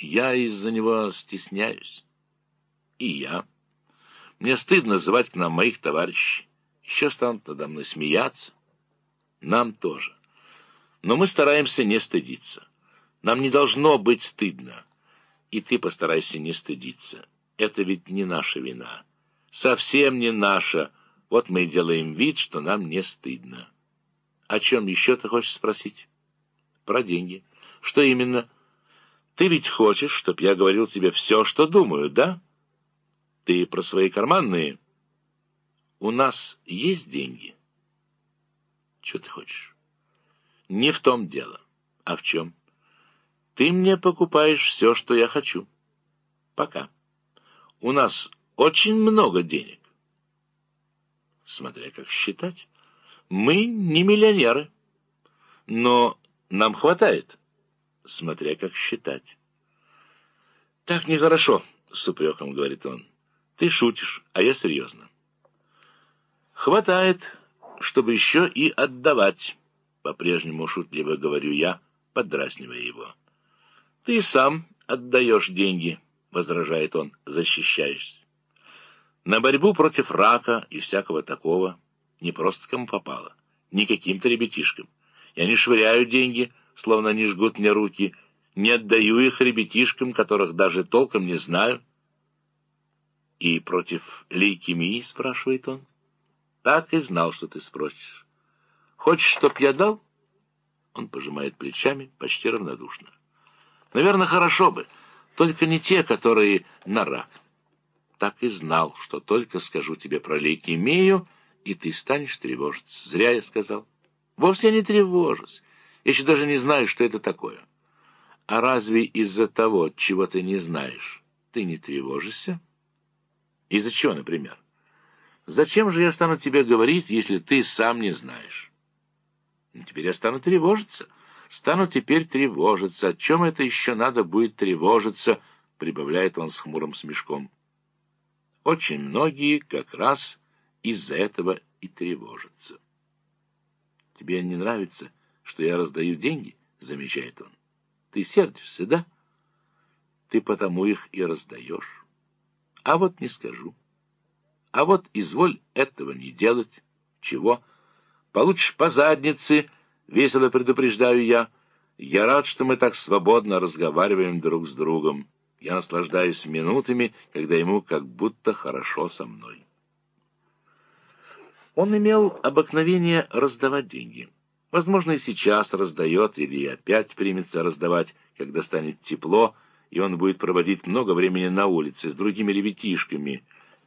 Я из-за него стесняюсь. И я. Мне стыдно звать к нам моих товарищей. Еще станут надо мной смеяться. Нам тоже. Но мы стараемся не стыдиться. Нам не должно быть стыдно. И ты постарайся не стыдиться. Это ведь не наша вина. Совсем не наша. Вот мы и делаем вид, что нам не стыдно. О чем еще ты хочешь спросить? Про деньги. Что именно? Ты ведь хочешь, чтоб я говорил тебе все, что думаю, да? Ты про свои карманные? У нас есть деньги? Что ты хочешь? Не в том дело. А в чем? Ты мне покупаешь все, что я хочу. Пока. У нас очень много денег. Смотря как считать. Мы не миллионеры, но нам хватает, смотря как считать. Так нехорошо, с упреком говорит он. Ты шутишь, а я серьезно. Хватает, чтобы еще и отдавать, по-прежнему шутливо говорю я, поддразнивая его. Ты сам отдаешь деньги, возражает он, защищаясь. На борьбу против рака и всякого такого – не просто кому попало, не каким-то ребятишкам. Я не швыряю деньги, словно они жгут мне руки, не отдаю их ребятишкам, которых даже толком не знаю. И против лейкемии, спрашивает он. Так и знал, что ты спросишь. Хочешь, чтоб я дал? Он пожимает плечами почти равнодушно. Наверное, хорошо бы, только не те, которые на рак. Так и знал, что только скажу тебе про лейкемию — и ты станешь тревожиться. Зря я сказал. Вовсе не тревожусь. Я еще даже не знаю, что это такое. А разве из-за того, чего ты не знаешь, ты не тревожишься? Из-за чего, например? Зачем же я стану тебе говорить, если ты сам не знаешь? Ну, теперь я стану тревожиться. Стану теперь тревожиться. О чем это еще надо будет тревожиться, прибавляет он с хмурым смешком. Очень многие как раз из-за этого и тревожится. Тебе не нравится, что я раздаю деньги, замечает он. Ты сердишься, да? Ты потому их и раздаешь. А вот не скажу. А вот изволь этого не делать. Чего? Получишь по заднице, весело предупреждаю я. Я рад, что мы так свободно разговариваем друг с другом. Я наслаждаюсь минутами, когда ему как будто хорошо со мной. Он имел обыкновение раздавать деньги. Возможно, и сейчас раздает или опять примется раздавать, когда станет тепло, и он будет проводить много времени на улице с другими ребятишками.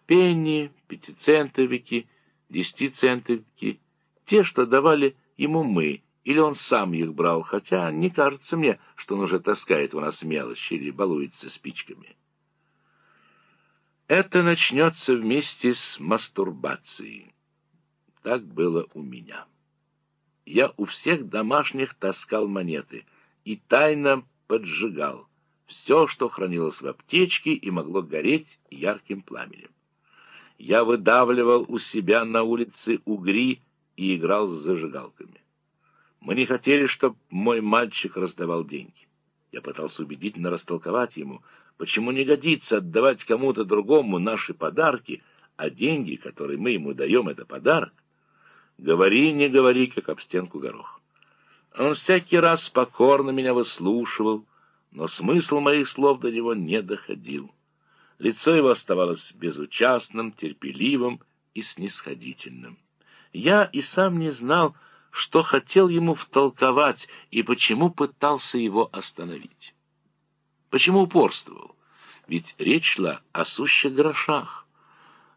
Пенни, пятицентовики, десятицентовики, те, что давали ему мы, или он сам их брал, хотя не кажется мне, что он уже таскает у нас мелочи или балуется спичками. Это начнется вместе с мастурбацией. Так было у меня. Я у всех домашних таскал монеты и тайно поджигал все, что хранилось в аптечке и могло гореть ярким пламенем. Я выдавливал у себя на улице угри и играл с зажигалками. Мы не хотели, чтобы мой мальчик раздавал деньги. Я пытался убедительно растолковать ему, почему не годится отдавать кому-то другому наши подарки, а деньги, которые мы ему даем, — это подарок. Говори, не говори, как об стенку горох. Он всякий раз покорно меня выслушивал, но смысл моих слов до него не доходил. Лицо его оставалось безучастным, терпеливым и снисходительным. Я и сам не знал, что хотел ему втолковать и почему пытался его остановить. Почему упорствовал? Ведь речь шла о сущих грошах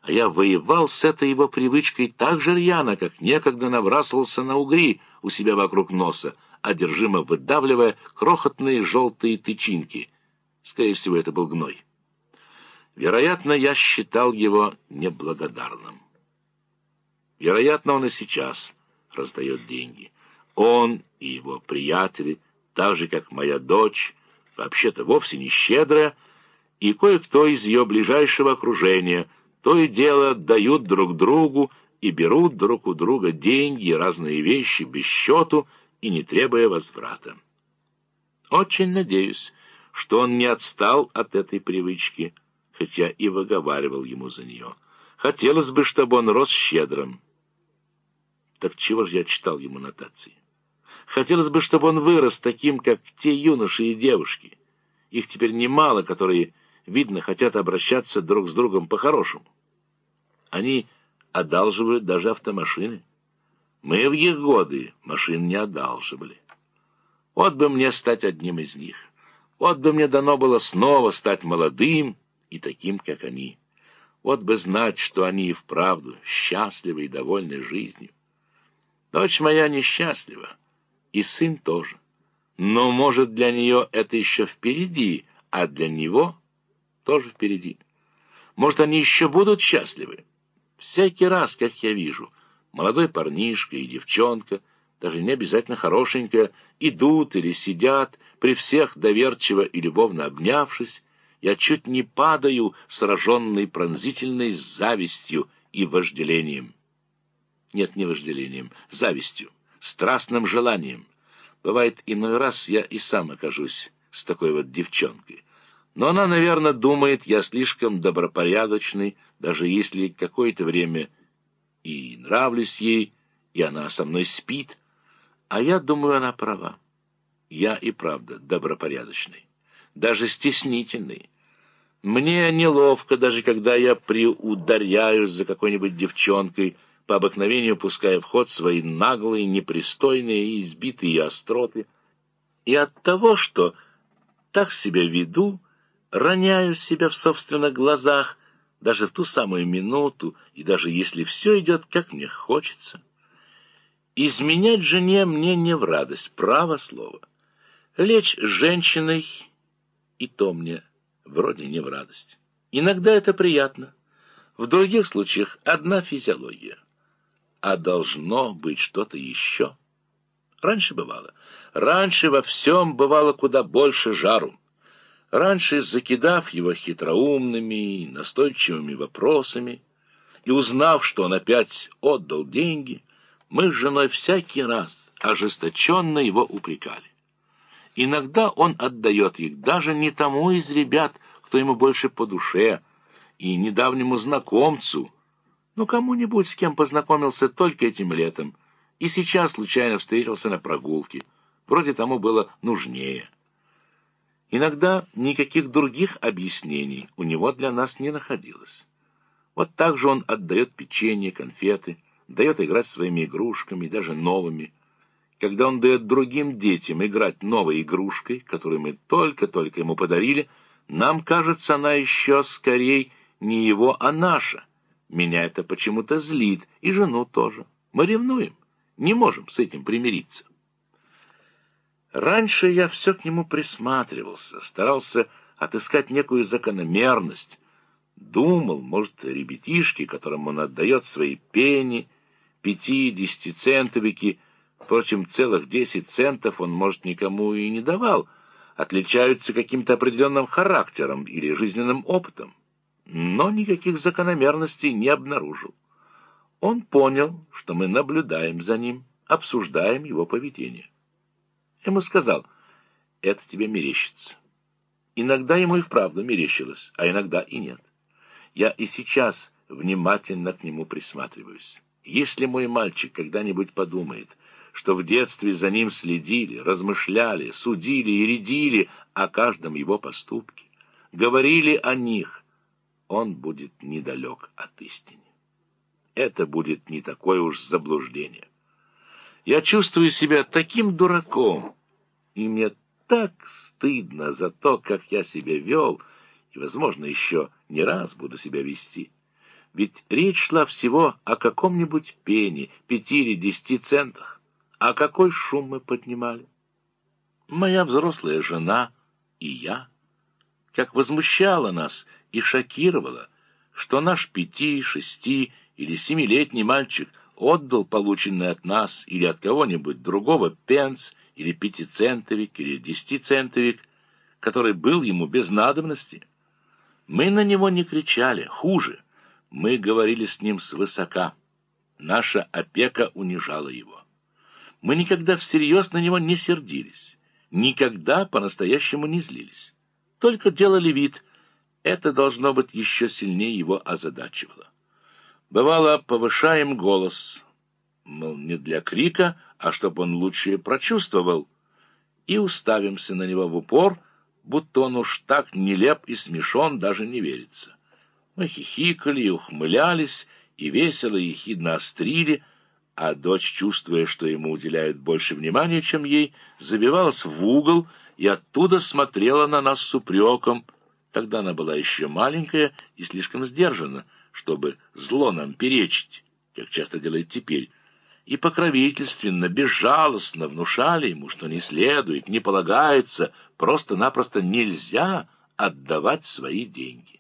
а я воевал с этой его привычкой так же рьяно, как некогда набрасывался на угри у себя вокруг носа, одержимо выдавливая крохотные желтые тычинки. Скорее всего, это был гной. Вероятно, я считал его неблагодарным. Вероятно, он и сейчас раздает деньги. Он и его приятели, так же, как моя дочь, вообще-то вовсе не щедрая, и кое-кто из ее ближайшего окружения — то и дело отдают друг другу и берут друг у друга деньги и разные вещи без счету и не требуя возврата. Очень надеюсь, что он не отстал от этой привычки, хотя и выговаривал ему за нее. Хотелось бы, чтобы он рос щедрым. Так чего же я читал ему нотации? Хотелось бы, чтобы он вырос таким, как те юноши и девушки. Их теперь немало, которые, видно, хотят обращаться друг с другом по-хорошему. Они одалживают даже автомашины. Мы в их годы машин не одалживали. Вот бы мне стать одним из них. Вот бы мне дано было снова стать молодым и таким, как они. Вот бы знать, что они и вправду счастливы и довольны жизнью. Дочь моя несчастлива, и сын тоже. Но, может, для нее это еще впереди, а для него тоже впереди. Может, они еще будут счастливы. Всякий раз, как я вижу, молодой парнишка и девчонка, даже не обязательно хорошенькая, идут или сидят, при всех доверчиво и любовно обнявшись, я чуть не падаю, сраженный пронзительной завистью и вожделением. Нет, не вожделением, завистью, страстным желанием. Бывает, иной раз я и сам окажусь с такой вот девчонкой. Но она, наверное, думает, я слишком добропорядочный, даже если какое-то время и нравлюсь ей, и она со мной спит. А я думаю, она права. Я и правда добропорядочный, даже стеснительный. Мне неловко, даже когда я приударяюсь за какой-нибудь девчонкой, по обыкновению пуская в ход свои наглые, непристойные и избитые остроты. И от того, что так себя веду, роняю себя в собственных глазах, даже в ту самую минуту, и даже если все идет, как мне хочется. Изменять жене мне не в радость, право слово. Лечь с женщиной, и то мне вроде не в радость. Иногда это приятно, в других случаях одна физиология. А должно быть что-то еще. Раньше бывало. Раньше во всем бывало куда больше жару. Раньше, закидав его хитроумными и настойчивыми вопросами, и узнав, что он опять отдал деньги, мы с женой всякий раз ожесточенно его упрекали. Иногда он отдает их даже не тому из ребят, кто ему больше по душе, и недавнему знакомцу, но кому-нибудь, с кем познакомился только этим летом, и сейчас случайно встретился на прогулке. Вроде тому было нужнее. Иногда никаких других объяснений у него для нас не находилось. Вот так же он отдает печенье, конфеты, дает играть своими игрушками, даже новыми, когда он дает другим детям играть новой игрушкой, которую мы только-только ему подарили, нам кажется, она еще скорее не его, а наша. Меня это почему-то злит, и жену тоже. Мы ревнуем, не можем с этим примириться. Раньше я все к нему присматривался, старался отыскать некую закономерность, думал, может, ребятишки, которым он отдает свои пени, пяти-десятицентовики, Впрочем, целых десять центов он, может, никому и не давал, отличаются каким-то определенным характером или жизненным опытом, но никаких закономерностей не обнаружил. Он понял, что мы наблюдаем за ним, обсуждаем его поведение. Ему сказал, это тебе мерещится. Иногда ему и вправду мерещилось, а иногда и нет. Я и сейчас внимательно к нему присматриваюсь. Если мой мальчик когда-нибудь подумает — что в детстве за ним следили, размышляли, судили и рядили о каждом его поступке, говорили о них, он будет недалек от истины. Это будет не такое уж заблуждение. Я чувствую себя таким дураком, и мне так стыдно за то, как я себя вел, и, возможно, еще не раз буду себя вести. Ведь речь шла всего о каком-нибудь пене, пяти или десяти центах. А какой шум мы поднимали? Моя взрослая жена и я. Как возмущало нас и шокировало, что наш пяти, шести или семилетний мальчик отдал полученный от нас или от кого-нибудь другого пенс или пятицентовик или десятицентовик, который был ему без надобности. Мы на него не кричали, хуже, мы говорили с ним свысока. Наша опека унижала его. Мы никогда всерьез на него не сердились, никогда по-настоящему не злились. только делали вид. Это, должно быть, еще сильнее его озадачивало. Бывало, повышаем голос, мол, не для крика, а чтобы он лучше прочувствовал, и уставимся на него в упор, будто он уж так нелеп и смешон, даже не верится. Мы хихикали и ухмылялись, и весело и ехидно острили, а дочь, чувствуя, что ему уделяют больше внимания, чем ей, забивалась в угол и оттуда смотрела на нас с упреком. Тогда она была еще маленькая и слишком сдержана, чтобы зло нам перечить, как часто делает теперь, и покровительственно, безжалостно внушали ему, что не следует, не полагается, просто-напросто нельзя отдавать свои деньги.